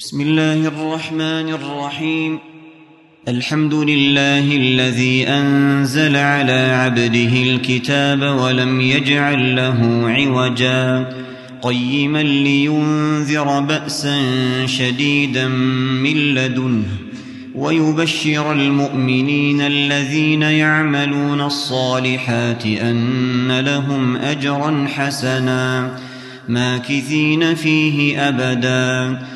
بسم الله الرحمن الرحيم. الحمد لله الذي أنزل على عبده الكتاب ولم يجعل له عوجا. قيما لينذر بأسا شديدا من لدنه. ويبشر المؤمنين الذين يعملون الصالحات أن لهم أجرا حسنا. ماكثين فيه أبدا.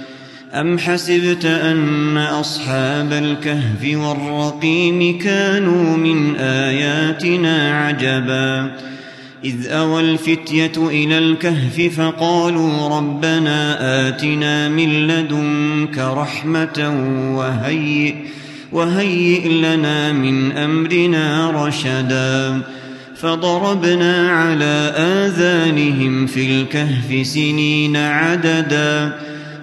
أم حسبت أن أصحاب الكهف والرقيم كانوا من آياتنا عجبا؟ إذ أوى الفتية إلى الكهف فقالوا ربنا آتنا من لدنك رحمة وهيئ وهيئ لنا من أمرنا رشدا. فضربنا على آذانهم في الكهف سنين عددا.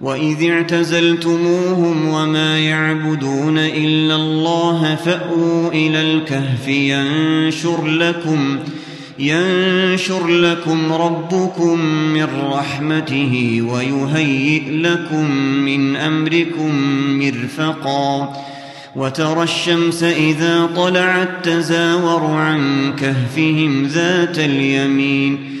وإذ اعتزلتموهم وما يعبدون إلا الله فأووا إلى الكهف ينشر لكم ينشر لكم ربكم من رحمته ويهيئ لكم من أمركم مرفقا وترى الشمس إذا طلعت تزاور عن كهفهم ذات اليمين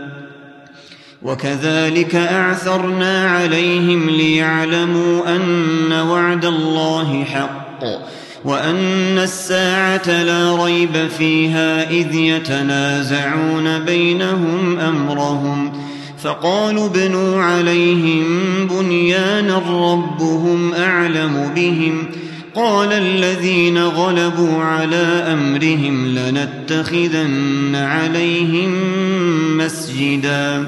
وكذلك أعثرنا عليهم ليعلموا أن وعد الله حق وأن الساعة لا ريب فيها إذ يتنازعون بينهم أمرهم فقالوا ابنوا عليهم بنيانا ربهم أعلم بهم قال الذين غلبوا على أمرهم لنتخذن عليهم مسجدا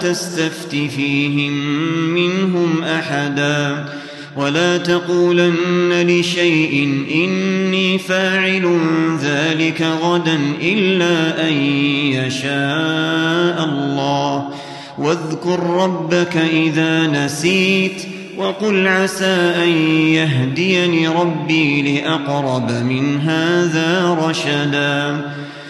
تستفت فيهم منهم أحدا ولا تقولن لشيء إني فاعل ذلك غدا إلا أن يشاء الله واذكر ربك إذا نسيت وقل عسى أن يهديني ربي لأقرب من هذا رشدا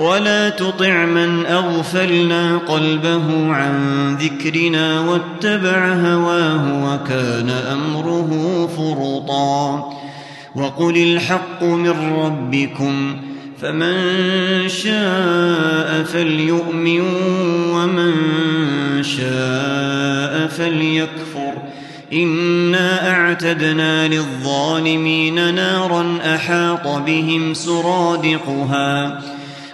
ولا تطع من أغفلنا قلبه عن ذكرنا واتبع هواه وكان أمره فرطا. وقل الحق من ربكم فمن شاء فليؤمن ومن شاء فليكفر. إنا أعتدنا للظالمين نارا أحاط بهم سرادقها.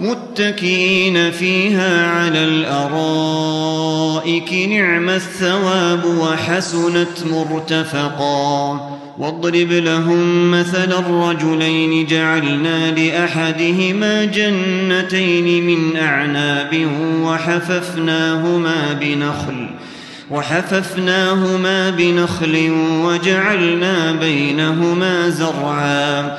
متكئين فيها على الأرائك نعم الثواب وحسنت مرتفقا. واضرب لهم مثل الرجلين جعلنا لأحدهما جنتين من أعناب وحففناهما بنخل وحففناهما بنخل وجعلنا بينهما زرعا.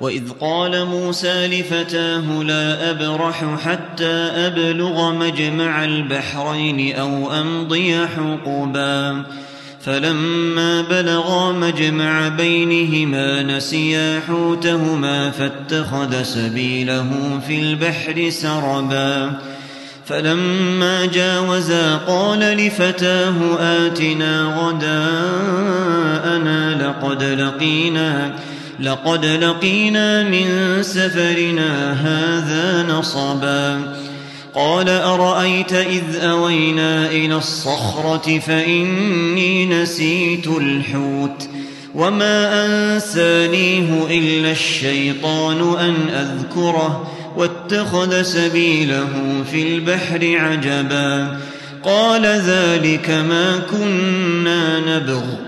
وإذ قال موسى لفتاه لا أبرح حتى أبلغ مجمع البحرين أو أمضي حقبا. فلما بلغا مجمع بينهما نسيا حوتهما فاتخذ سبيله في البحر سربا. فلما جاوزا قال لفتاه آتنا غداءنا لقد لقينا لقد لقينا من سفرنا هذا نصبا. قال أرأيت إذ أوينا إلى الصخرة فإني نسيت الحوت وما أنسانيه إلا الشيطان أن أذكره واتخذ سبيله في البحر عجبا. قال ذلك ما كنا نبغ.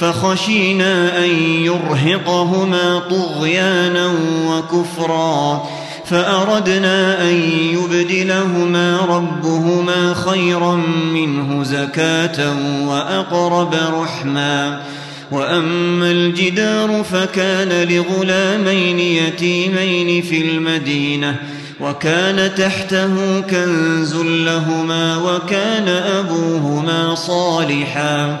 فخشينا أن يرهقهما طغيانا وكفرا فأردنا أن يبدلهما ربهما خيرا منه زكاة وأقرب رحما وأما الجدار فكان لغلامين يتيمين في المدينة وكان تحته كنز لهما وكان أبوهما صالحا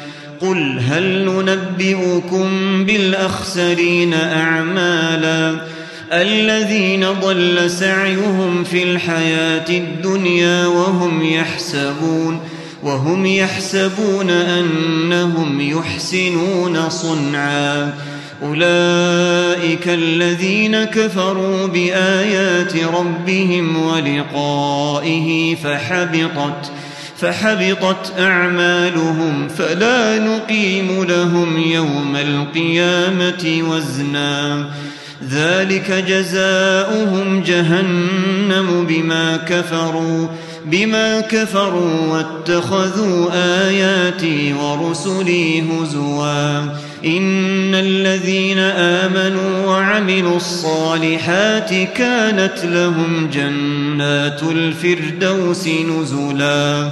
قل هل ننبئكم بالأخسرين أعمالا الذين ضل سعيهم في الحياة الدنيا وهم يحسبون وهم يحسبون أنهم يحسنون صنعا أولئك الذين كفروا بآيات ربهم ولقائه فحبطت فحبطت أعمالهم فلا نقيم لهم يوم القيامة وزنا. ذلك جزاؤهم جهنم بما كفروا بما كفروا واتخذوا آياتي ورسلي هزوا. إن الذين آمنوا وعملوا الصالحات كانت لهم جنات الفردوس نزلا.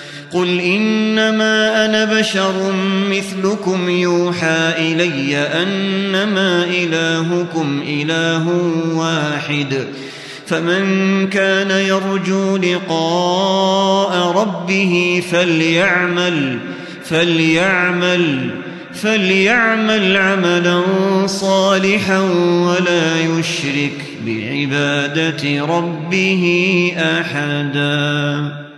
قل إنما أنا بشر مثلكم يوحى إلي أنما إلهكم إله واحد فمن كان يرجو لقاء ربه فليعمل فليعمل فليعمل عملا صالحا ولا يشرك بعبادة ربه أحداً